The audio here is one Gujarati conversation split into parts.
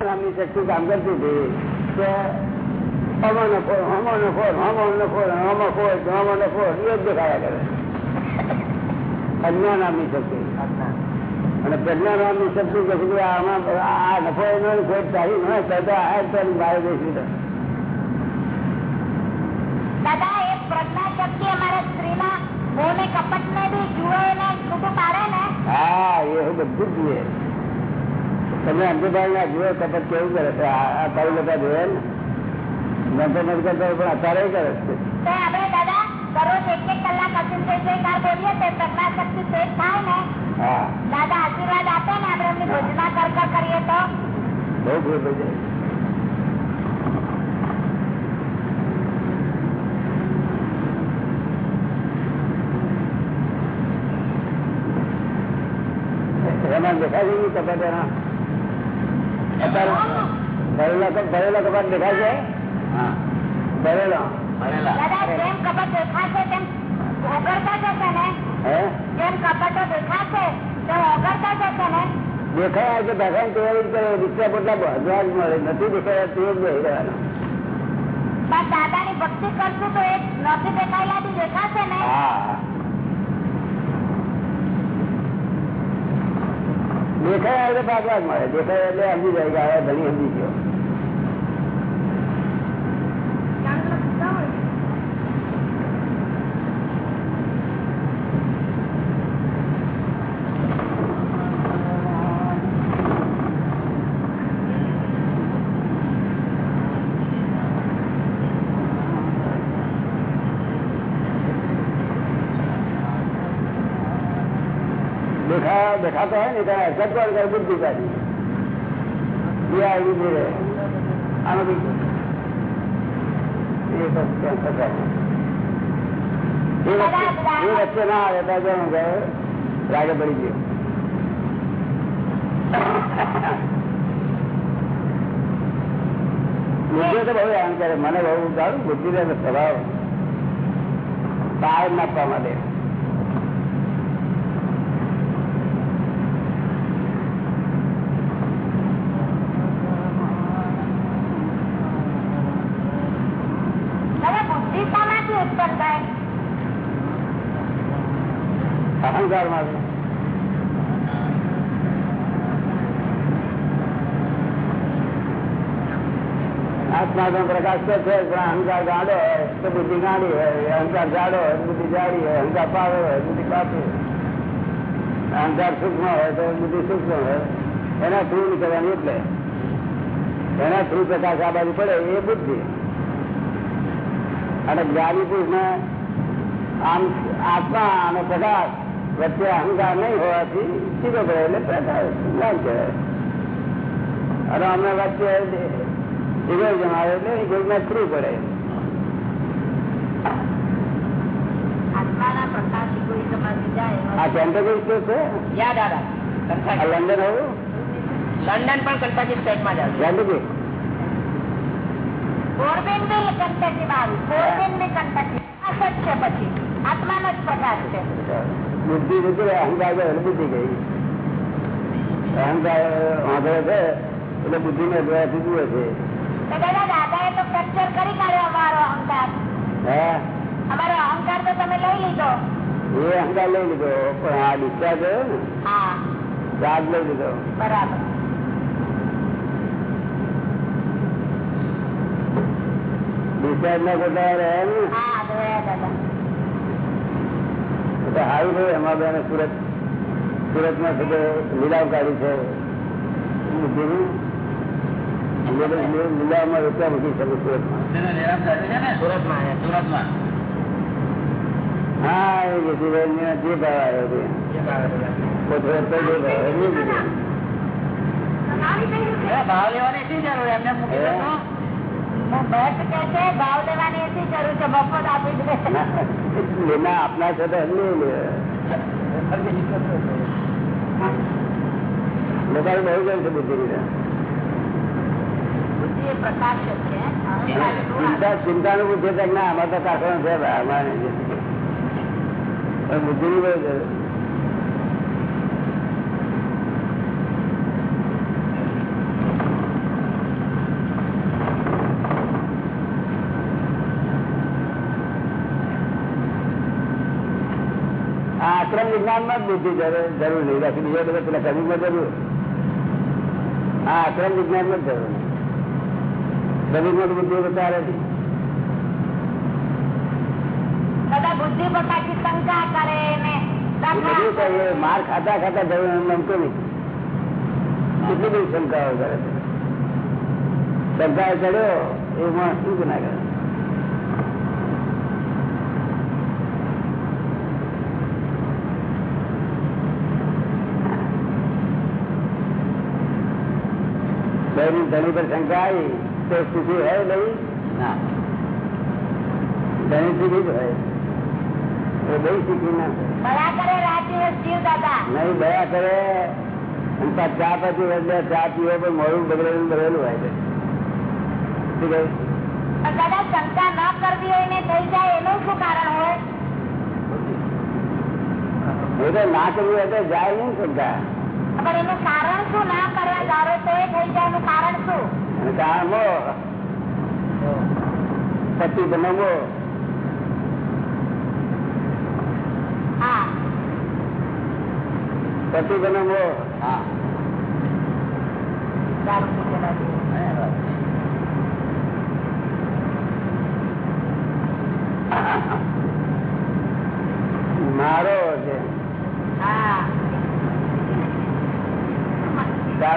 નામની શક્તિ કામ કરતી હતી કે હમો નફો હમો નફો હમો નફો હમો ખોર હમો નફો એ જ દેખાયા કરે. અજ્ઞા નામની શક્તિ. અને પ્રજ્ઞા નામની શક્તિ કે છે આમાં આ નફો એનો ખોટ ચાલી ન કરતા આ ચાલી બહાર જઈશું દાદા એ પ્રજ્ઞા શક્તિ અમારા સ્ત્રીના મોહ કપટ ને બી જુએ ને છૂટું પાડે ને? હા એ બધું જ જોઈએ તમે અંબેભાઈ ના જુઓ કપટ કેવું કરે? છે આ કઈ લોકો જોયે ને નંતર નથી કરતા પણ અત્યારે કરે છે. તો આપણે દાદા દરરોજ એક એક કલાક અસીમ થઈ જઈ કાર બોલીએ તે પ્રજ્ઞા શક્તિ પેટ થાય ને. હા. દાદા આશીર્વાદ આપે ને આપણે એમની ભોજના કર કર કરીએ તો. બહુ ભૂલ થઈ જાય. એમાં દેખાય છે કપાટ એના? અત્યારે ભરેલા કપ- કપાટ દેખાય છે? ભરેલા દાદા ને ને દેખાય કે ભગવાન તૈયારી કરે રિક્ષા પોટલા ભગવાન મળે નથી દેખાયા તે જ રહેવાનો પણ દાદાની ભક્તિ કરશું તો એ નથી દેખાયેલા દેખાશે ને હા. દેખાય એટલે ભાગવા જ મળે. દેખાય એટલે સમજી જાય કે હવે ઘણી સમજી ગયો. દેખાતો હોય ને ત્યારે સગવડ કરે બુદ્ધિ કાઢી એ આવી બી રહે આનો રાગે પડી ગયો. બુદ્ધિ તો બહુ આમ કરે મને બહુ સારું બુદ્ધિ સ્વભાવ. પાર નાખવા માટે દાદા બુદ્ધિ શામાંથી ઉત્પન્ન થાય અહંકાર માટે આત્મા નો પ્રકાશ તો છે પણ અહંકાર ગાડો હોય તો બુદ્ધિ ગાડી હોય અહંકાર જાડો હોય તો બુદ્ધિ જાડી હોય અહંકાર પાડો હોય બુદ્ધિ પાછી અહંકાર સૂક્ષ્મ હોય તો બુદ્ધિ સૂક્ષ્મ હોય એના થ્રુ નીકળવાની એટલે એના થ્રુ પ્રકાશ આ બાજુ પડે એ બુદ્ધિ અને જ્ઞાની પુરુષ ને આમ આત્મા અને પ્રકાશ વચ્ચે અહંકાર નહીં હોવાથી સીધો પડે એટલે પ્રકાશ જ્ઞાન કહેવાય અને અમે વચ્ચે સીધો જમાવે એટલે ગુરુના થ્રુ પડે આત્માના પ્રકાશથી કોઈ સમાધિ જાય આ કેન્ટરબરી સ્ટેટ છે યા દાદા આ કંઠાજી. લંડન હોવું લંડન પણ કંઠાજી સ્ટેટમાં જ આવ્યું કેન્ટરબરી બોરબેન બી કંટકી માં આવ્યું બોરબેન બી કંટકી પ્રકાશ જ છે પછી આત્માનો જ પ્રકાશ છે બુદ્ધિ નીકળે અહંકાર બુદ્ધિ ગઈ અહંકાર વાંધો છે એટલે બુદ્ધિ ને જોવાથી જુએ છે. એ અહંકાર લઈ લીધો પણ આ ડિસ્ચાર્જ ને ચાર્જ લઈ લીધો. બરાબર. ડિસ્ચાર્જ ના? ખોટા રહ્યા ને સારું છે એમાં બેન સુરત સુરતમાં છે લીલાવકારી છે. લીલાવમાં રૂપિયા મૂકી શકે સુરતમાં. સુરતમાં છે, સુરતમાં હા એ જેસીભાઈ ને જે ભાવ આવ્યો છે. ભાવ લેવાની શી જરૂર? એમને મૂકી લેના આપના છે લોકોને બહુ ગમ છે બુદ્ધિ ચિંતા ચિંતા નું બુદ્ધિ ના આમાં તો કાકડો છે બુદ્ધિ ની બહુ જરૂર. આક્રમ વિજ્ઞાનમાં જ બુદ્ધિ જરૂર નહીં. બાકી બીજા બધા પેલા કવિ માં જરૂર. આ આક્રમ વિજ્ઞાનમાં જ જરૂર કવિ માં બુદ્ધિ બતાવે નહીં. બુદ્ધિ પર શંકા કરે ને એ બધું કહીએ, માર ખાતા ખાતા જરૂર એમ નમતો નહીં. કેટલી બધી શંકાઓ કરે શંકા ચડ્યો એ માણસ શું ના કરે? બહેની ધણી પર શંકા આવી તો સ્થિતિ હોય નહીં ના. ધણી સુધી જ હોય. એ બહુ શીખી ના બળા કરે રાત દિવસ જીવ દાદા. નહીં દયા કરે. ચા પછી બદલે ચા પીવો પણ મોડું બગડેલું બગડેલું હોય છે. શું કહ્યું? શંકા ન કરવી હોય ને થઈ જાય એનું શું કારણ હોય? એ તો ના કરવું એટલે જાય નહીં શંકા. પણ એનું કારણ શું ના કરવા ધારો તો એ થઈ જાય એનું કારણ શું? કારણ મો પતિ બનાવો હા. બનાવો હા. દારૂ પીધેલા જેવું. મારો છે હા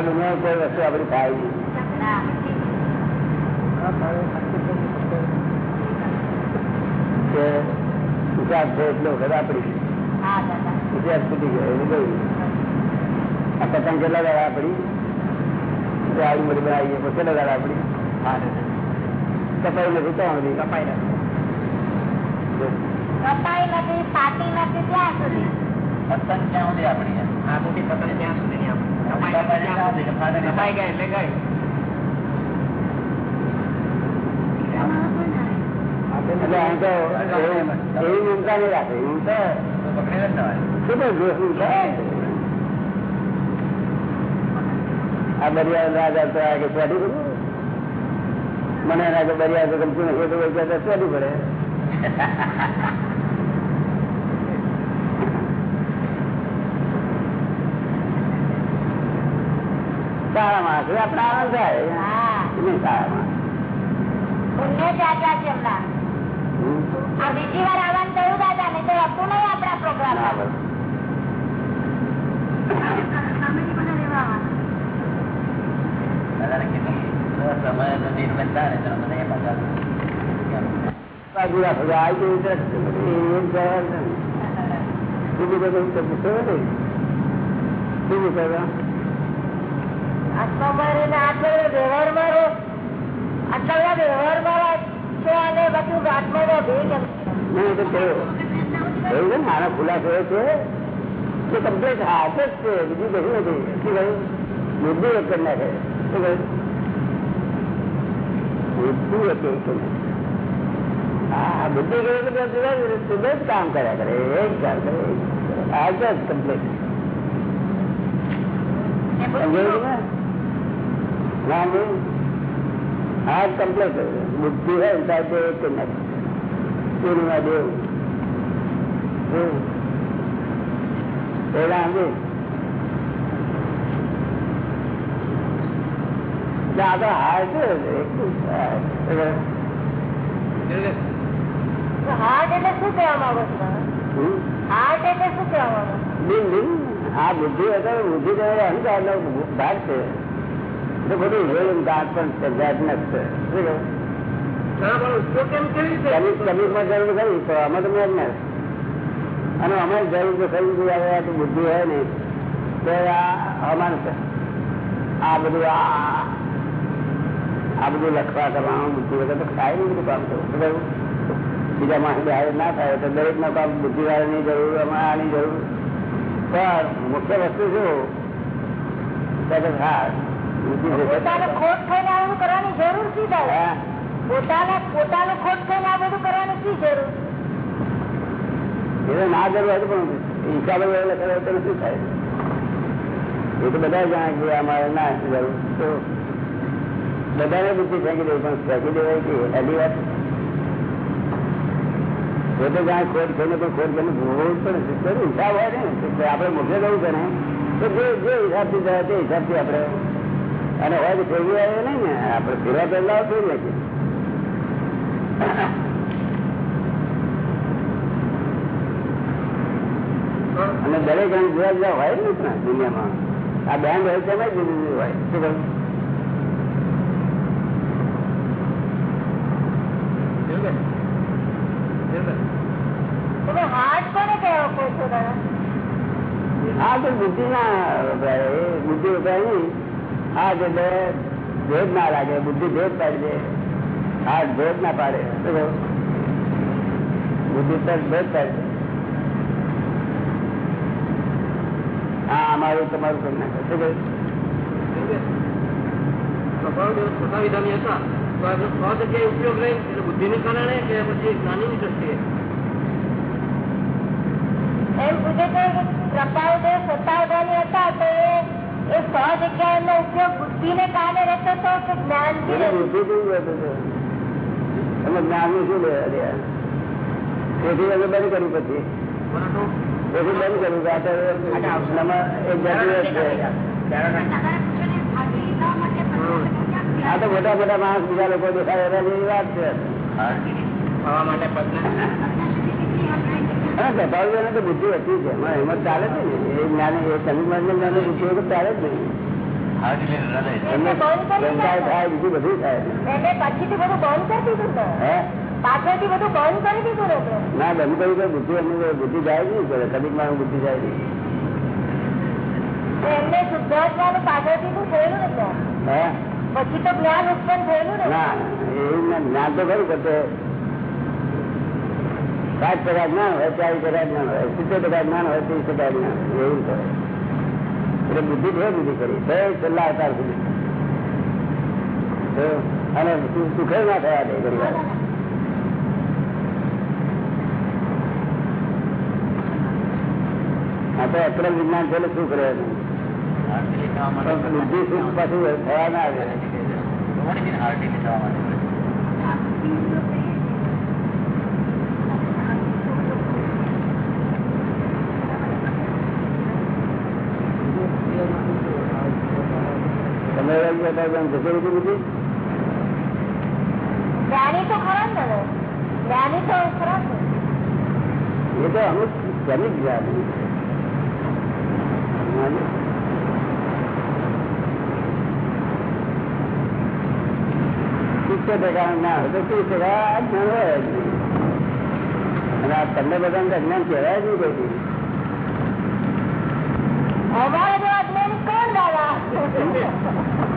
આ દુનિયા કોઈ વસ્તુ આપડી થાય નહીં કે હિસાબ છે એટલો વખત આપડી છૂટી ગયો એવું ગયું આ પતંગ કેટલા દાડા આપડી આવડી મોટી બનાવીએ તો કેટલા દાડા આપડી કપાઈ નથી તો આવડી કપાઈ કપાઈ નથી પાટી નથી ત્યાં સુધી. પતંગ ત્યાં સુધી આપણી આ મોટી પતંગ ત્યાં સુધી આપણી. કપાઈ ગયા એટલે ગઈ મને એના તો એવું- એવી તો સ્વાદી રાખે હું તો પકડેલા જ થવાય શું તો જોશું થાય આ બરિયા રાજા તો આ કે સ્વાડી કરું મને એના કે બરિયા તો ગમતું નથી તો કોઈ કહેતા સ્વાડી પડે સારા માણસ આનંદ થાય હા. નહીં સારા માણસ પુણ્ય જાજા છે એમના. હમ. આ બીજી વાર આવવાનું થયું દાદા ને તો હતું નહીં આપણા પ્રોગ્રામ સમય નિર્બંધા ને તમે નહીં પાછા બાજુ રાખો આ કેવી રીતે એમ કહેવાય ને. બીજું બધું તો પૂછો નહીં શું પૂછાતા આટલા મારીને આટલા વ્યવહારમાં રહો આટલા બધા વ્યવહારમાં બધું આત્મામાં ભેગ મારા ખુલાસો એ છે? કે કમ્પ્લેટ હાથ જ છે બીજું કશું નથી. શું કહ્યું? બુદ્ધિ એક કરી નાખે. શું કહ્યું? બુદ્ધિ એક હા બુદ્ધિ કરે તો જ કામ કર્યા કરે એક કામ કરે હાથ જ કમ્પ્લેટ સમજાયું? ના નહીં. કમ્પ્લેટ બુદ્ધિ હોય ને ત્યારે તે એક કરી નાખે પૂર્ણિમા દેવ. પેલા અંગે આપડે હાર છે હાર્ટ એટલે શું કહેવા માંગો છો? હાર્ટ એટલે શું કહેવા માંગો આ બુદ્ધિ હતો બુદ્ધિ તમારે અહંકાર ભાગ છે. તો બધું જોયું દાંત પણ છે. અને અમારી જરૂર તો ખરી છે હવે આ તો બુદ્ધિ હોય ને તો અમારે. આ બધું આ બધું લખવા કરવાનું બુદ્ધિ વગર તો થાય નહીં બધું કામ કરવું બીજા માણસ હારે ના થાય તો દરેક નો કામ બુદ્ધિ વાળાની જરૂર અમારે આની જરૂર પણ મુખ્ય વસ્તુ શું હા. પોતાને ખોટ થઈને આ કરવાની જરૂર શી દાદા હા. પોતાને ખોટ થઈને આ બધું કરવાની શી જરૂર? એ ના જરૂર હોય પણ હિસાબે એવો લખેલો તો શું થાય? એ તો બધા જાણે કે અમારે ના જરૂર. તો બધાને બુદ્ધિ ફેંકી દેવી પણ ફેંકી દેવાય કે એની વાત? પોતે જાણે ખોટ થઈને પણ ખોટ કરીને ભોગવવું પણ પડે છે હિસાબ હોય ને આપણે મોકલે જવું છે ને તો જે જે હિસાબથી જાય તે હિસાબથી આપણે અને હોય તો ફેરવી આવે નહીં ને આપડે ફેરવા પહેલા ફેરવી અને દરેક રંગ જુદા જુદા હોય ને દુનિયામાં આ બેન્ડ હોય તેમાં જુદી જુદી હોય. શું કહું? તમે હાર્ટ કોને કહેવો કહો છો દાદા હા તો બુદ્ધિ ના વપરાય બુદ્ધિ વપરાય નહીં. હા એટલે ભેદ ના લાગે બુદ્ધિ ભેદ પાડી દે હા ભેદ ના પાડે. બુદ્ધિ તરત ભેદ પાડી દે હા અમારું તમારું કરી. નાખે શું કહ્યું? સ્વભાવ હતા તો જગ્યાએ ઉપયોગ રહે એટલે બુદ્ધિને કારણે કે પછી જ્ઞાનીની દ્રષ્ટિએ? એમ પૂછે છે પ્રભાવ જે હતા તો એ એ સો જગ્યા એમનો ઉપયોગ કારણે રહેતો હતો કે બુદ્ધિ કેવું હતું તો? તમે જ્ઞાનનું શું લેવા તેથી અમે બંધ કર્યું પછી. તેથી બંધ કર્યું આ તો એક જાતિ જ આ તો મોટા મોટા માણસ બીજા લોકો દેખાય એના જેવી વાત છે. માટે હા કપાળીઓને તો બુદ્ધિ હતી છે એમાં ચાલે છે ને. એ જ્ઞાન એ સમીર જ્ઞાન બુદ્ધિ વગર ચાલે જ નહીં બુદ્ધિ જાય નહીં કરે. કદીક મારું બુદ્ધિ જાય નહીં. એમને શુદ્ધાત્માનું પાછળથી શું થયેલું ને હે? પછી તો જ્ઞાન ઉત્પન્ન થયેલું ને? ના એવું જ્ઞાન તો ખરું કરતે સાત ટકા જ્ઞાન હોય ચાલીસ ટકા જ્ઞાન હોય, સિત્તેર ટકા જ્ઞાન હોય, ત્રીસ ટકા જ્ઞાન એવું કરે એટલે બુદ્ધિ બે બુદ્ધિ કરી. બે છેલ્લા અવતાર સુધી. અને સુખે ના થયા દે પરિવાર વાર અક્રમ વિજ્ઞાન છે શું કરે બુદ્ધિ સુખ પાછું થયા ના આવે તમે એમ કહેતા કે આમ જતી રહી બુદ્ધિ જ્ઞાની તો ખરા ને જ્ઞાની તો ખરા એ તો અમુક જમી ગયા ના હોય તો ત્રીસ ટકા અજ્ઞાન હોય જ અને આ તમને બધાને અજ્ઞાન કહેવાય જ નહીં કોઈ. અમારે તો અજ્ઞાન કોણ દાદા?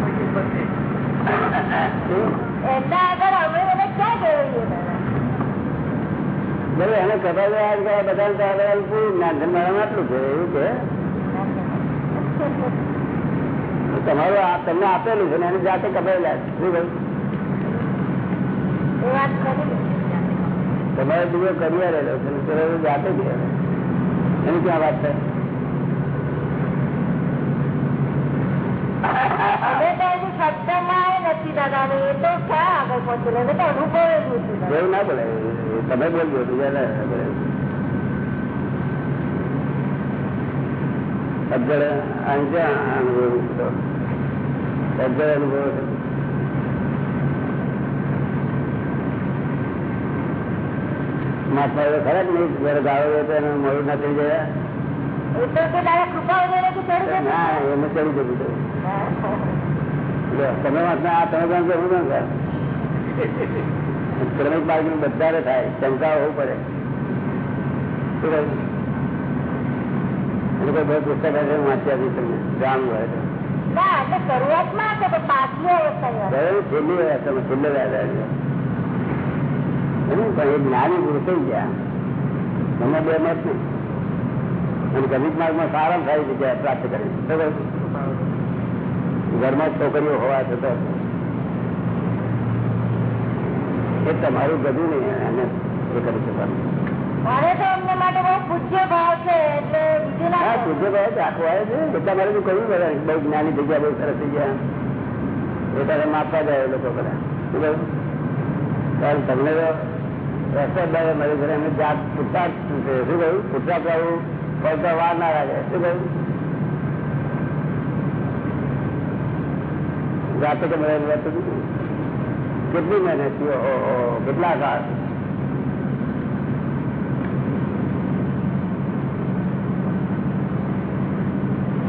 બધા આટલું છે એવું કે તમારું તમને આપેલું છે ને એને જાતે કપાયેલા શું. તમારે બીજો કરી રહેલો છે જાતે જ એની ક્યાં વાત છે એવું ના બોલે તમે બોલજો બીજા અનુભવ અનુભવ છે. ખરા જ નહીં જયારે ગાળો તો એને મળું ના થઈ ગયા. ના એને ચડી જતું તમે વાંચના આ તમે પણ હું પણ કર ક્રમિક માર્ગનું બધાને થાય શંકા હોવું પડે. શું કહ્યું? પુસ્તક હશે તમને. જાણવું હોય તો. શરૂઆતમાં જ્ઞાની પુરુષ થઈ ગયા. મને બે મત અને ક્રમિક માર્ગમાં સારા સારી જગ્યાએ પ્રાપ્ત કરી? ઘરમાં છોકરીઓ હોવા છતાં. એ તમારું બધું નહીં એને એ કરી શકવાનું. પૂજ્ય ભાવ છે આખું આવે છે. એટલા મારે કહ્યું બધા બહુ જ્ઞાની જગ્યા બહુ સરસ થઈ ગયા માપવા જાય લોકો બધા. શું કહ્યું? તમને તો રસોદાએ મારી ઘરે એમને જાત પૂછતા શું કહ્યું? પૂછતા વાર ના લાગે. શું કહ્યું? જાતે તો મળે. કેટલી મહેનત કેટલા કાળ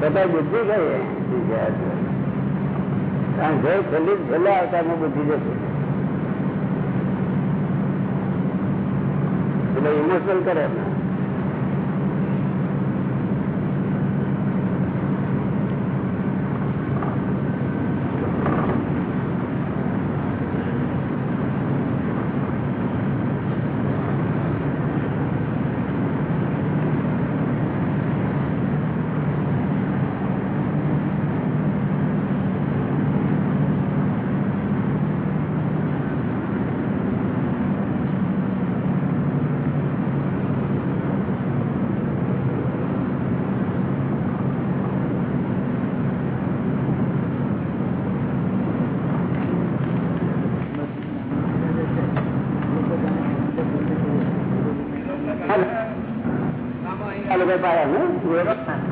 બધા બુદ્ધિ ગઈ કારણ જે છેલ્લી છેલ્લા અવતારમાં બુદ્ધિ જશે. એટલે ઇમોશનલ કરે એમને. આ લોકો પાયા ને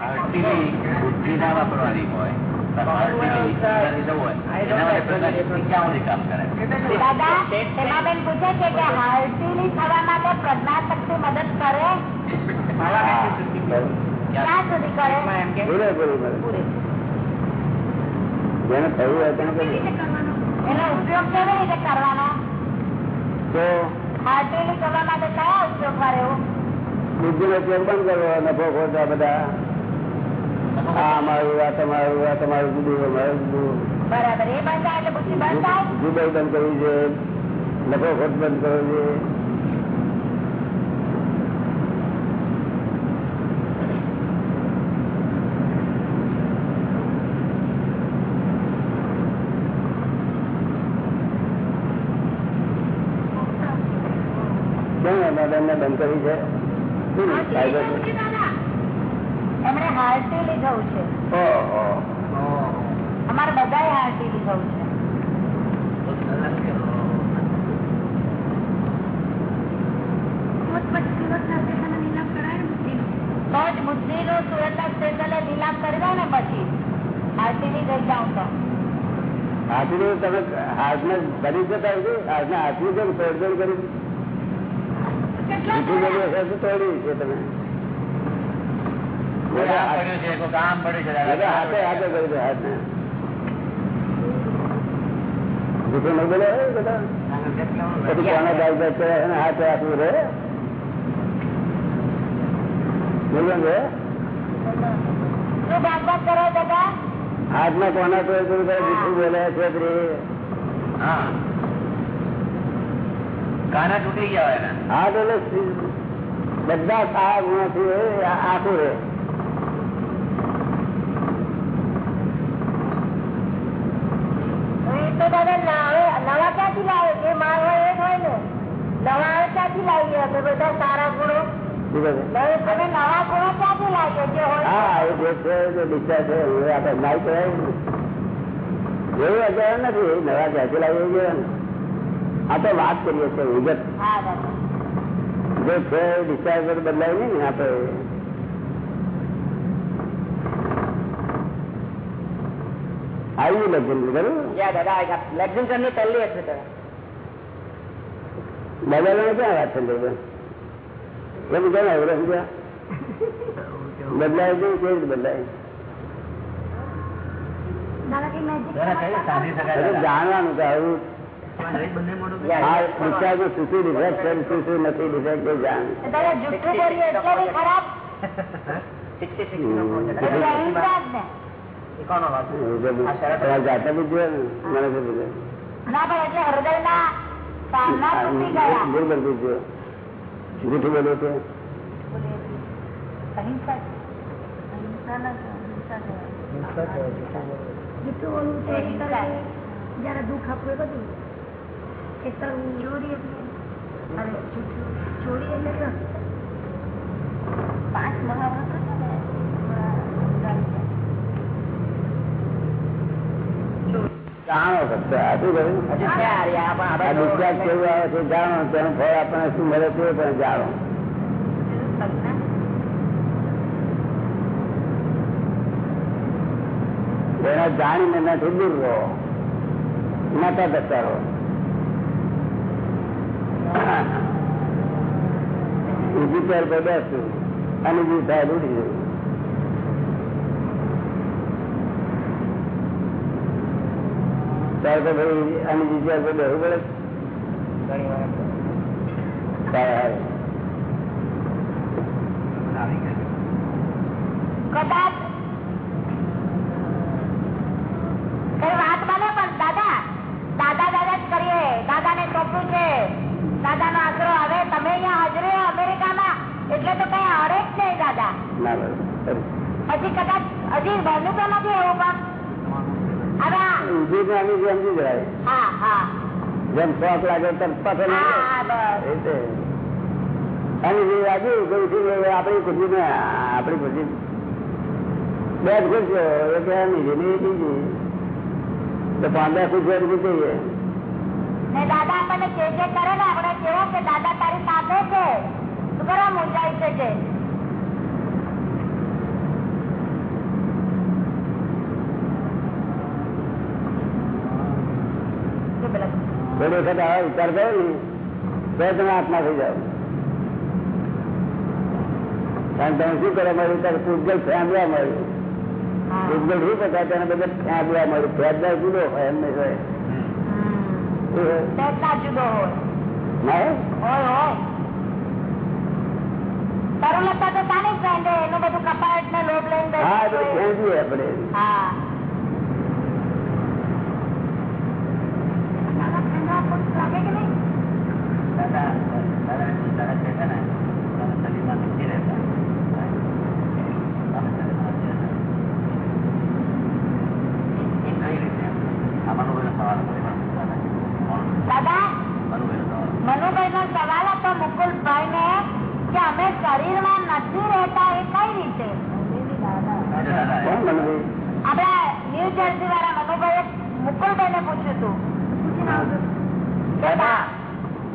આરટીવી બુદ્ધિ ના વાપરવાની હોય તો આરટીવી જવું હોય એના માટે પ્રજ્ઞા ક્યાં સુધી કામ કરે દાદા હેમાબેન પૂછે છે કે હાર્ટીલી થવા માટે પ્રજ્ઞા શક્તિ મદદ કરે ક્યાં સુધી કરે પૂરેપૂરી મદદ. જેને થયું હોય તેને કરીએ એનો ઉપયોગ કેવી રીતે કરવાનો તો હાર્ટીલી કરવા માટે કયા ઉપયોગ કરે એવું બુદ્ધિ નો ઉપયોગ બંધ કરો નફો ખોટા બધા. આ અમારું આ તમારું આ તમારું જુદું અમારું જુદું બરાબર બંધ કરવી છે. નફો ખોટ બંધ કરવો છે. બંધ ફાયદો છે? એમણે હાર્ટીલી જવું છે. અમારે બધાએ હાર્ટીલી જવું છે. બુદ્ધિ નું ને પછી. હાર્ટીલી જઈ જાઉં તો. તમે હાથને બની જતા હાથને જેમ કરી હાથમાં કોના કોઈ બોલે છે કાના તૂટી ગયા હોય એના હાથ બધા સાહેબ ગુણોથી આખું હવે નવા ક્યાંથી લાવે? જે માલ એ હોય ને. નવા ક્યાંથી લાવીએ અમે બધા સારા ગુણો? શું કહે? છે? તમે નવા ગુણો ક્યાંથી લાવીએ? જે હોય હા એ જે છે જે દિશા છે એ આપણે એવું અજાણ નથી નવા ક્યાંથી લાવીએ. આ તો વાત કરીએ છીએ વિગત હા જે છે એ બદલાય ને આપણે આવ્યું લગ્ન બરોબર? લગ્નની પહેલી હશે બદલવાની ક્યાં વાત છે ભાઈ એમ કેમ આવ્યું સમજ્યા? બદલાય કેવી બદલાય? જાણવાનું કે આવું જૂઠું બોલ્યું છે. અહિંસા. જૂઠું બોલવું જયારે દુઃખ આપવું બધું. એ કરવું ચોરી એટલે અને જૂઠું ચોરી એટલે શું? પાંચ મહાવ્રતો છે ને એમાં ગાળી જાય. જાણો ફક્ત આ શું કહ્યું હજુ છે આર્યા, પણ આ આપણે તો- ડિસ્ચાર્જ કેવું આવે છે જાણો તેનું ફળ આપણને શું મળે તે પણ જાણો એને જાણીને નથી દૂર રહો નતા જતા રહો બીજી ચાર પર બેસું અને બીજું થાય ઉડી જવું ત્યારે ભાઈ કદાચ કઈ વાત બને પણ દાદા દાદા દાદા જ કરીએ દાદા ને સોંપ્યું છે દાદા નો આશરો હવે તમે અહીંયા હાજરી અમેરિકામાં એટલે તો કઈ અડે જ નહીં દાદા ના બરોબર હજી કદાચ હજી બન્યું તો નથી એવું પણ હવે ઊભી આની જેમ સમજી જાય. જેમ શોખ લાગે રીતે. જે વાગ્યું કઈ આપણી ને આપણી ખુશી. બે જ ખુશીઓ એક બીજી તો ખુશીઓ રૂપી જઈએ. દાદા આપણને જે જે કરે ને આપણે કેવું કે દાદા તારી સાથે છે. તું કરવા મૂંઝાય છે જે શું પેલા થોડી વખત આવા વિચાર કરો ને તો તમે આત્મા થઈ જાઓ કારણ તમે શું કરો મળ્યું ત્યારે પૂજગલ ફેંદવા મળ્યું. પૂજગલ શું કરતા તેને બધે ફેંદવા મળ્યું. ફેંદવા જુદો હોય એમ નહીં હોય. તરુલતા તો તાની ફ્રેન્ડ એનું બધું કપાટ ને લોભ લઈને હા બધું હોય. આપણે. હા લાગે કે નહીં અમે શરીરમાં નથી રહેતા એ કઈ રીતે? વાળા મનુભાઈ મુકુલભાઈ ને પૂછ્યું હતું.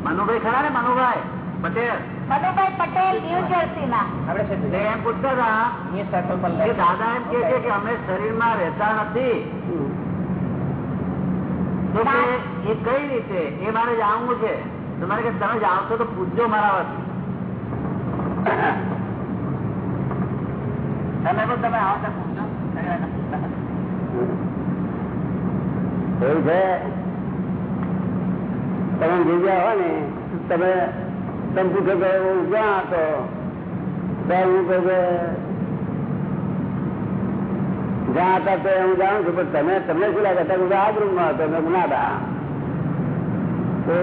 મનુભાઈ ખરા ને? મનુભાઈ પટેલ. મનુભાઈ પટેલ ન્યુ જર્સી ના એમ પૂછતા હતા. કે દાદા એમ કે છે કે અમે શરીરમાં રહેતા નથી. તો એ કઈ રીતે? એ મારે જાણવું છે. તમારે કે તમે જાણશો તો પૂછજો મારા વતી. તમે પણ તમે આવો તો પૂછજો. એવું છે? તમે જગ્યા હોય ને, તમે તમે પૂછો કે હું ક્યાં હતો હું કહું કે, જ્યાં હતા તે હું જાણું છું, પણ તમે, તમને શું લાગે? તમે આ જ હતો મેં ના હતા. તો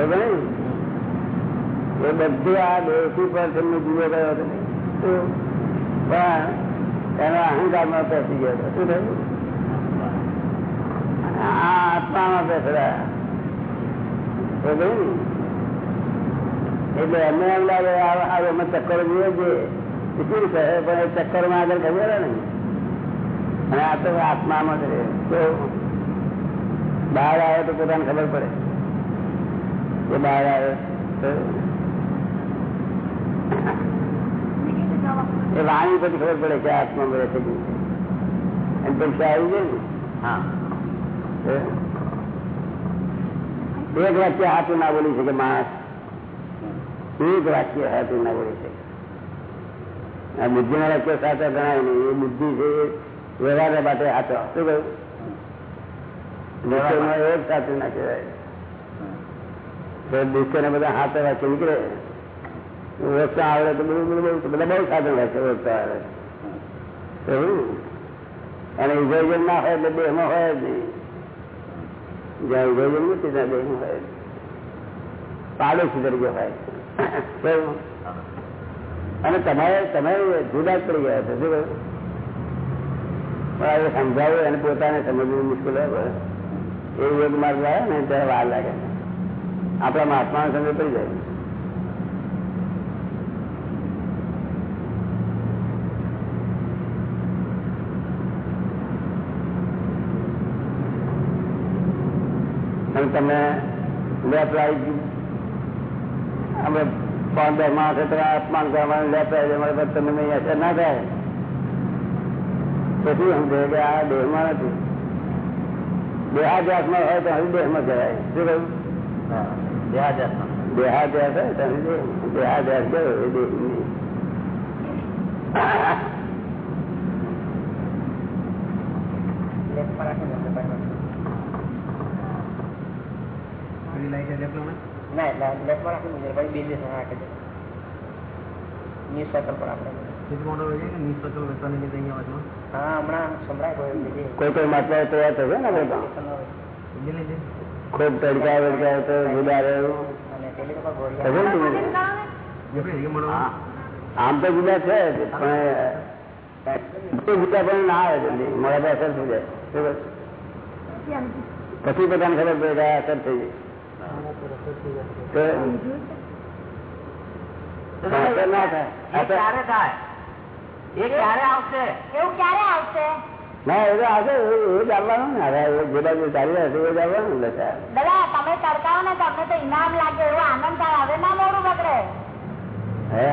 એ બધી આ દેવથી પર તમને જીવો ગયો હતો પણ, એનો અહંકારમાં બેસી ગયો હતો. શું થયું? આત્મામાં બેસડા. એટલે એમને એમ લાગે અમે ચક્કર જોઈએ છે. પણ એ ચક્કરમાં આગળ ખબર અને આ તો આત્મામાં જ રહે. તો બહાર આવે તો પોતાને ખબર પડે. એ બહાર આવે એ વાણી પછી ખબર પડે કે આત્મા મળે છે. એમ પૈસા આવી જાય ને? હા. એક વાક્ય હાથું ના બોલી શકે માણસ. એક વાક્ય હાથું ના બોલી શકે. આ બુદ્ધિ ના વાક્ય સાચા ગણાય નહીં. એ બુદ્ધિ છે એ વ્યવહાર માટે હાથો શું કહ્યું? એક સાચું ના કહેવાય. ને બધા હાથે વાક્ય નીકળે. ઓળખતા આવડે તો બધું બધું બહુ- બધા બહુ સાધન હોય છે ઓળખતા આવડે અને ઇગોઇઝમ ના હોય એટલે દેહમાં હોય જ નહીં. જ્યાં ઇગોઇઝમ નથી ત્યાં દેહમાં હોય. પાડોશી તરીકે હોય? અને તમારે તમે જુદા જ પડી ગયા છો શું હવે સમજાવું અને પોતાને સમજવું મુશ્કેલ એ યોગ માર્ગ લાવે ને, ત્યારે વાર લાગે આપણા મહાત્મા સમજ પડી જાય અને તમે લેફ્ટ રાઈટ અમે પાંચ દસ માણસે તમે અપમાન કરવાનું લેફ્ટ રાઈટ અમારે તમને નહીં અસર ના થાય. પછી સમજે કે આ દેહમાં નથી? દેહાદ્યાસમાં હોય તો હજી દેહમાં કહેવાય. શું કહ્યું? દેહાદ્યાસમાં દેહાદ્યાસ હોય તો. દેહાદ્યાસ એ દેહ નહીં. ના એટલે લેફ્ટમાં રાખી મૂકે પછી બે દિવસ રાખે છે. ન્યૂઝ સર્કલ પર આપણે. કોઈ કોઈ તૈયાર થશે ને બધા ખૂબ તડકા વડકા તો. આમ તો જુદા છે પણ પણ ના આવે જલ્દી. મોડા અસર થઈ જાય? પછી બધાને ખબર પડે અસર થઈ અસર ના એ અસર- ક્યારે થાય? એ ક્યારે આવશે? એવું ક્યારે આવશે? ના એ જ આવવાનું હવે જે ચાલી રહ્યા છે એ જ આવવાનું ને બધા. દાદા તમે તડકાવો ને તમને તો ઇનામ લાગે એવો આનંદ થાય. હવે ના મોડું બગડે. હે?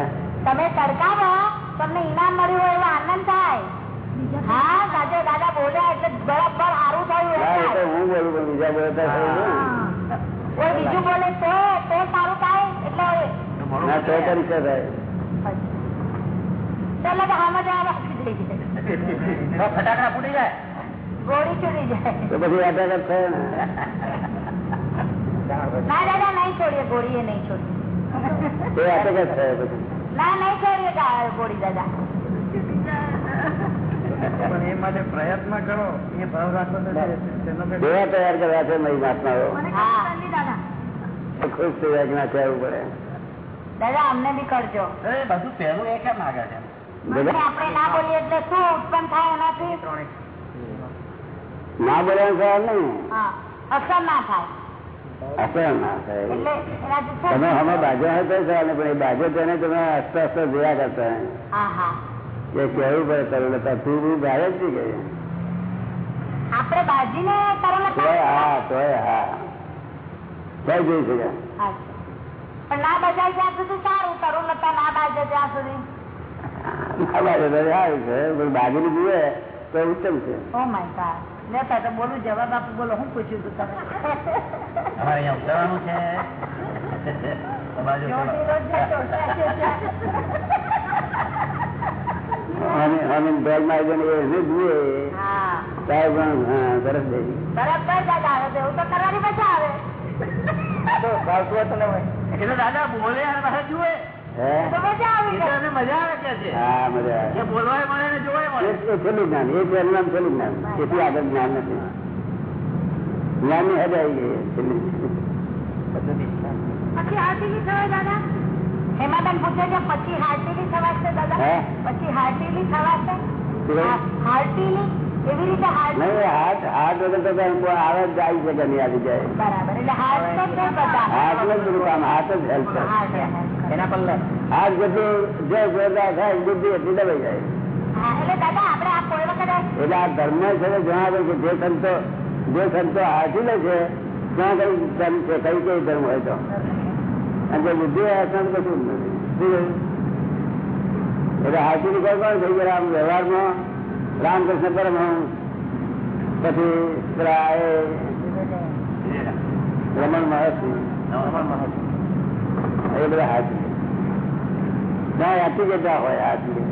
તમે તડકાવો તમને ઇનામ મળ્યું હોય એવો આનંદ થાય. હા સાચે દાદા બોલ્યા એટલે બરાબર સારું થયું હું બોલું બીજા બોલતા. કોઈ બીજું બોલે તો તો સારું થાય એટલે ના તો કરી શકાય. ચાલો તો આમ જ આ ફટાકડા ફૂટી જાય? ગોળી ચૂડી જાય. તો પછી અટક થાય ને. ના દાદા નહીં છોડીએ ગોળી એ નહીં છોડીએ. એ અટક જ થાય ના નહીં છોડીએ ગોળી દાદા. પ્રયત્ન કરો એ ભાવ રાખો દેવા તૈયાર કર્યા છે ખુશ થઈ જાય ના કહેવું પડે. દાદા અમને બી કરજો. બધું પહેલું એ કેમ આગળ છે? આપણે ના બોલીએ એટલે શું ઉત્પન્ન થાય એનાથી? ના બોલવાનું સવાલ નહીં. અસર ના થાય. અસર ના થાય. એટલે એનાથી શું તમે હમણાં બાજુ હોય તો પણ એ બાજુ તેને તમે હસતા હસતા જોયા કરતા. હોય. હા હા કે કહેવું પડે તરુણ તું બી ગાય જ ગઈ આપણે બાજીને તરુણ તોય હા તોય હા. કઈ જઈ શકે. પણ ના બજાય ત્યાં સુધી સારું તરુણ ના બાજે ત્યાં સુધી. ના બાજુ તો સારું છે પણ બાજુની જુએ તો ઉત્તમ છે. ઓ માય ગોડ લેતા તો બોલું જવાબ આપું બોલો હું પૂછ્યું તું તમે અમારે અહીંયા ઉતરવાનું છે. અને અને બેગમાં એને જુએ. હા. સરસ દાદા આવે તો એવું તો કરવાની મજા આવે. તો ભાવતું હતું ને ભાઈ? એટલે દાદા બોલે જુએ. હે? તો મજા આવી એટલે જાય એને કે છે? હા ને એ એ જ્ઞાન. જ્ઞાનની હદ આવી ગઈ હેમાબેન પૂછે છે પછી હાર્ટીલી થવાશે દાદા? પછી હાર્ટીલી થવાશે? હાર્ટીલી? એવી રીતે હાર્ટ નહીં હાથ હાથ વગર તો આવે જ આવી શકે નહીં આવી જાય બરાબર એટલે હાર્ટ તો છે હાથનું જ કામ હાથ જ હેલ્પ છે. એના પર જેટલું જે જોરદાર થાય બુદ્ધિ એટલી દબાઈ જાય. હા, એટલે આ કોઈ વખત એટલે આ ધર્મ છે ને જણાવે કે જે સંતો જે સંતો હાથી લે છે ત્યાં કઈ ધર્મ છે કઈ કઈ ધર્મ હોય તો? અને જે બુદ્ધિ કશું જ નથી. એટલે હાથી ની કોણ થઈ ગયા આમ વ્યવહારમાં રામકૃષ્ણ પરમહંસ પછી રમણ મહર્ષિ એ બધા હાથી. ના હાથી જતા હોય હાથી.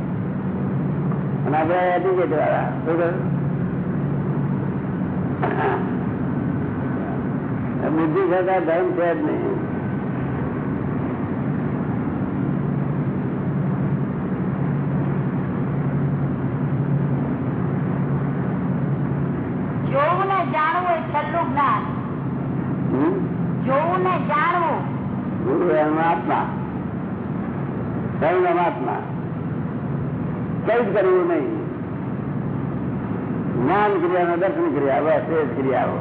અને આપણે હાથી જતા વાળા બુદ્ધિ થતા ધર્મ છે જ નહીં જોવું ને જાણવું એ છેલ્લું જ્ઞાન હમ? જોવું ને જાણવું ગુરુ એનો આત્મા. સર્વ આત્મા. કઈ જ કરવું નહીં. જ્ઞાન ક્રિયા દર્શન ક્રિયા બસ એ જ ક્રિયાઓ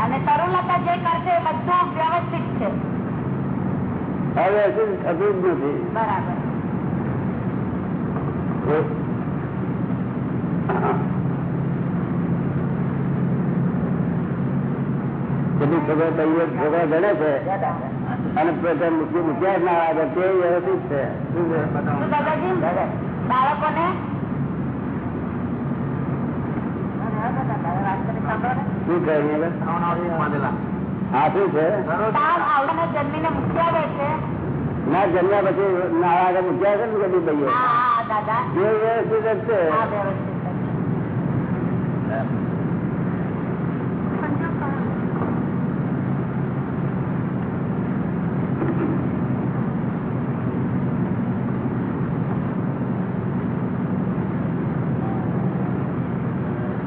અને તરુણલતા જે કરશે બધું વ્યવસ્થિત છે. હવે શું થતું જ નથી. બરાબર. બધી છોકરા બૈયો છોકરા ગણે છે. અને પોતે મૂકી મૂક્યા જ ના આવે તે વ્યવસ્થિત છે. બાળકોને? શું છે? હા શું છે? ના જન્મ્યા પછી નાળા મૂક્યા છે ને કદી દાદા. એ વ્યવસ્થિત જ છે હા વ્યવસ્થિત છે.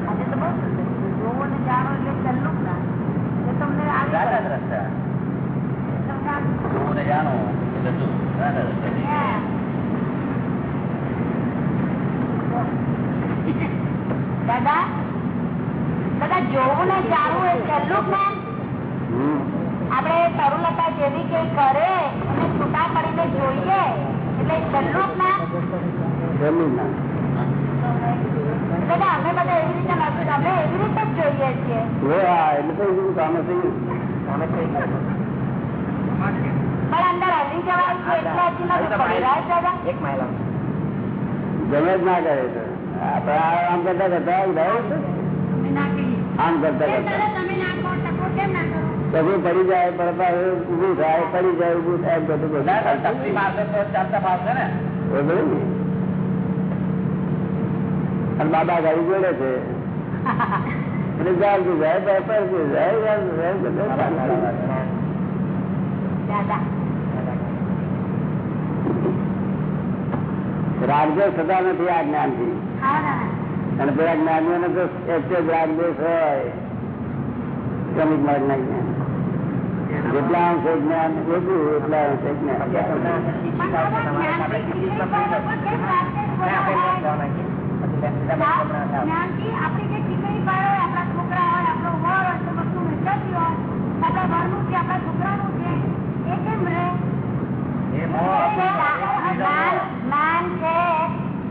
આજે તો બહુ સુંદર છે. જોવો ને જાણો એટલે છેલ્લું જ્ઞાન. એ તમને આવી રાધા ગયું. રસ્તા તમને આવી ગયું. જોવું ને જાણો એટલે શું રાધા રસ્તા હા. દાદા દાદા જોવું ને જાણવું એ છેલ્લું જ્ઞાન હમ. આપણે તરુલતા જેવી કે કરે અને છૂટા પડીને જોઈએ એટલે એ છેલ્લું જ્ઞાન જમીન ના દાદા અમે બધા એવી રીતે નથી અમે એવી રીતે જ જોઈએ છીએ એ હા એટલે તો એવું કામ થઈ ગયું પણ અંદર હલી જવાય છે એટલે હજી નથી પડી રહ્યા છે દાદા ગમે જ ના કરે તો આપણે આ આમ કરતા કરતા ઉડાવે છે. આમ કરતા કરતા પછી પડી જાય પડતા ઉભું થાય પડી જાય ઉભું થાય બધું બધું? અને બાબા ગાડી જોડે છે. જાય જાય બધું રાગદ્વેષ થતા નથી આ જ્ઞાનથી અને પેલા જ્ઞાનીઓને તો એક જ રાગદ્વેષ હોય. ક્રમિક માર્ગ ના જ્ઞાન જેટલા અંશે જ્ઞાન એટલું એટલા અંશે જ્ઞાન.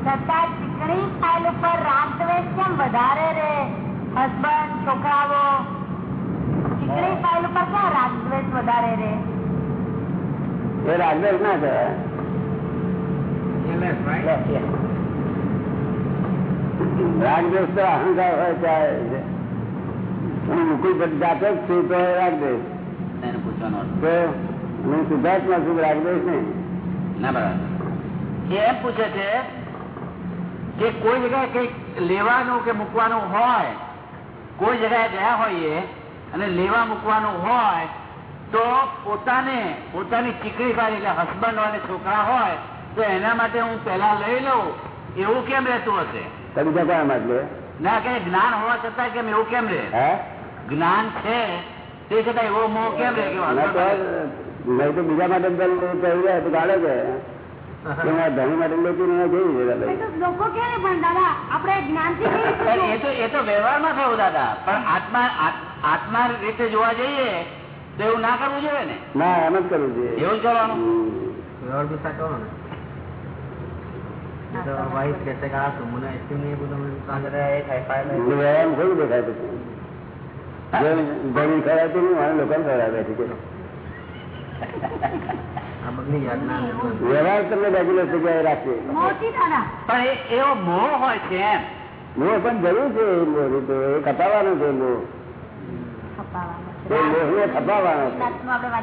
ચીકણી ફાઇલ ઉપર રાગ દ્વેષ કેમ વધારે રે? હસબન્ડ છોકરાઓ ચીકણી ફાઇલ ઉપર ક્યાં રાગ દ્વેષ વધારે રે એ ના કહેવાય તો અહંકાર હોય ત્યારે હું મુકુલ જાતે જ છું તો પૂછવાનો તો હું સિદ્ધાર્થમાં છું રાગદ્વેષ નહીં. ના બરાબર. એમ પૂછે છે કે કોઈ જગ્યાએ કંઈક લેવાનું કે મૂકવાનું હોય કોઈ જગ્યાએ ગયા હોઈએ અને લેવા મૂકવાનું હોય તો પોતાને પોતાની ચીકણી ભાઈ એટલે હસબન્ડ અને છોકરા હોય તો એના માટે હું પેલા લઈ લઉં. એવું કેમ રહેતું હશે? તમે જતા એમાં ના કે જ્ઞાન હોવા છતાં કેમ એવું કેમ રહે? જ્ઞાન છે તે છતાં એવો મોહ કેમ રહે કે તો નહીં તો બીજા માટે કહી જાય તો ગાળે છે માટે એ તો પણ દાદા આપણે જ્ઞાનથી કેવી રીતે પણ એ તો એ તો વ્યવહારમાં થયું દાદા. પણ આત્મા આત- આત્મા રીતે જોવા જઈએ તો એવું ના કરવું જોઈએ ને? ના એમ જ કરવું જોઈએ. એવું જ કરવાનું? વ્યવહાર તમને જગ્યાએ પણ એવો મોહ હોય છે એમ. મોહ પણ જરૂર છે એ છે મોહ.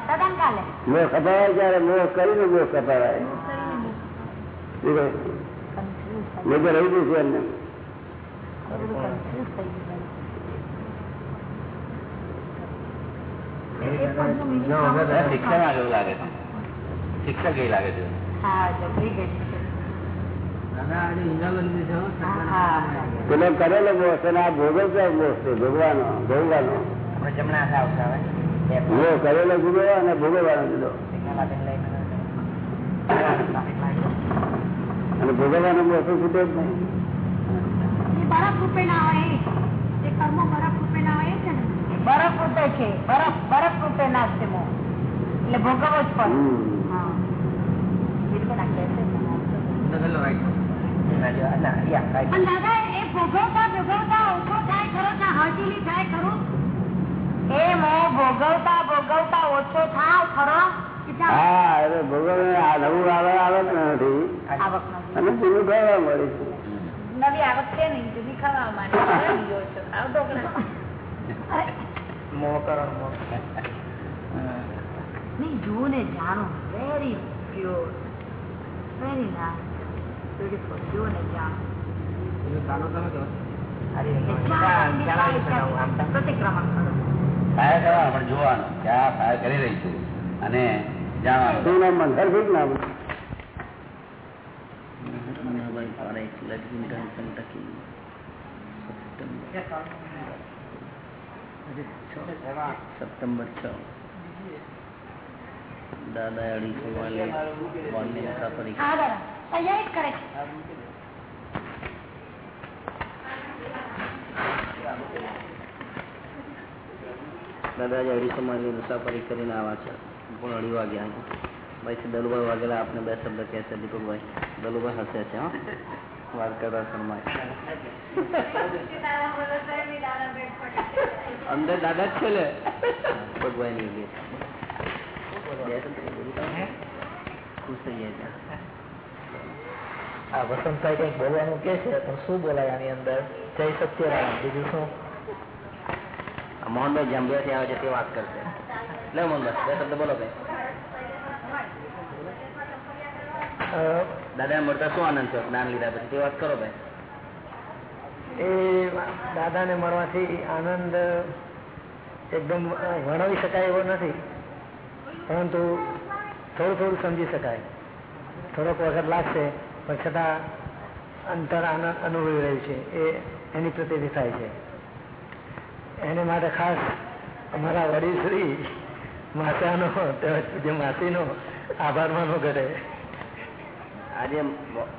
હતા ને કાલે. મોહ ખપાવાય ત્યારે મોહ કરીને મોહ ખપાવાય. મેં તો રહી ગયું છે એમને. લાગે છે. લાગે છે. પેલો કરેલો મોહ છે ભોગવતો મોહ છે ભોગવાનો ભોગવાનો મોહ કરેલો જુદો અને ભોગવવાનો જુદો અને ભોગવવાનો મોહ છૂટે જ નહીં. બરફ રૂપે ના હોય. જે કર્મ બરફ રૂપે ના હોય છે ને. બરફ રૂપે છે. બરફ બરફ રૂપે નાખશે મોહ એટલે ભોગવવો જ. પણ દાદા એ ભોગવતા ભોગવતા ઓછો થાય ખરો ના હાર્ટીલી થાય ખરું? એ મો ભોગવતા ભોગવતા ઓછો થાવ ખરો? હા એટલે ભગવાન આ નવું આવે આવક નથી. અને જૂનું કરવા મળે છે. નવી આવક છે ને જૂની ખાવા માટે નહીં જુઓ ને જાણો. Very pure very nice beautiful જુઓ ને જાણો. પ્રતિક્રમણ કરો. ફાયર કરવાનો પણ જોવાનું કે આ ફાયર કરી રહી છું અને જાણવાનું. શું નામ મંથર છે કે નામ? સપ્ટેમ્બર છ. દાદા. અઢીસો વાલે બોલની મુસાફરી હા દાદા તૈયારી જ કરે છે દાદાજી માઇલની મુસાફરી કરીને આવ્યા છે. પણ અઢી વાગ્યા પછી દલુભાઈ વાઘેલા, આપને બે શબ્દ કહે છે, દીપકભાઈ. દલુભાઈ હસે છે, હા. વાત કરતા શર્મા અંદર દાદા જ છે લે. દીપકભાઈ ની? ખુશ થઈ જાય આ વસંતભાઈ કંઈક બોલવાનું કે છે, તો શું બોલાય આની અંદર? જય સત્યનારાયણ. બીજું શું? મોહનભાઈ જાંબિયાથી આવે છે તે વાત કરશે. લે મોહનભાઈ બે શબ્દ બોલો ભાઈ. દાદા મળતા શું આનંદ છે જ્ઞાન લીધા પછી તે વાત કરો ભાઈ. એ દાદાને મળવાથી આનંદ એકદમ વર્ણવી શકાય એવો નથી. પરંતુ થોડું થોડું સમજી શકાય. થોડોક વખત લાગશે પણ છતાં અંતર આનંદ અનુભવી રહ્યું છે. એ એની પ્રતિથી થાય છે. એને માટે ખાસ અમારા વડીલ શ્રી માતાનો તેમજ પૂજ્ય માસીનો આભાર માનવો ઘરે. આજે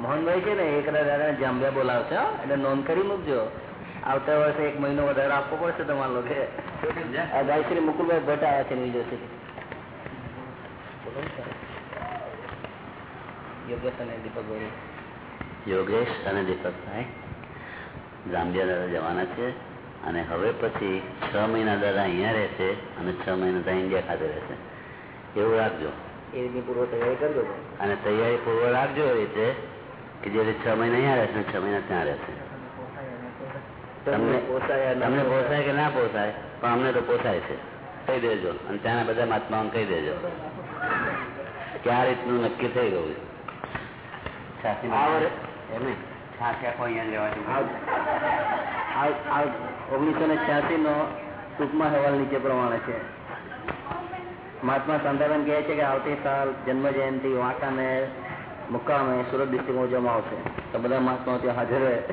મોહનભાઈ છે ને એક દાદા જાંબિયા બોલાવશે હો. એટલે નોંધ કરી મૂકજો. આવતા વર્ષે એક મહિનો વધારે આપવો પડશે તમારે લોકો ગાયશ્રી મુકુલભાઈ ભટ્ટ આવ્યા છે બીજો છે યોગેશ અને દીપકભાઈ યોગેશ અને દીપકભાઈ. જાંબિયા દાદા જવાના છે. અને હવે પછી છ મહિના દાદા અહીંયા રહેશે અને છ મહિના ત્યાં ઇન્ડિયા ખાતે રહેશે. એવું રાખજો. એ રીતની પૂર્વ તૈયારી કરજો અને તૈયારી પૂર્વ રાખજો એ રીતે કે જે છ મહિના અહીંયા રહેશે છ મહિના ત્યાં રહેશે. તમને પોસાય તમને પોસાય. કે ના પોસાય પણ અમને તો પોસાય છે. કહી દેજો. અને ત્યાંના બધા મહાત્માઓને કહી દેજો. કે આ રીતનું નક્કી થઈ ગયું છાસી એમને છાસી આખો અહીંયા રહેવા ઓગણીસો ને છ્યાસી નો ટૂંકમાં અહેવાલ નીચે પ્રમાણે છે. મહાત્મા શાંતાબેન કહે છે કે આવતી સાલ જન્મ જયંતિ વાંકાને મુકામે, સુરત ડિસ્ટ્રિક્ટમાં ઉજવવામાં આવશે. તો બધા મહાત્માઓ ત્યાં હાજર રહે.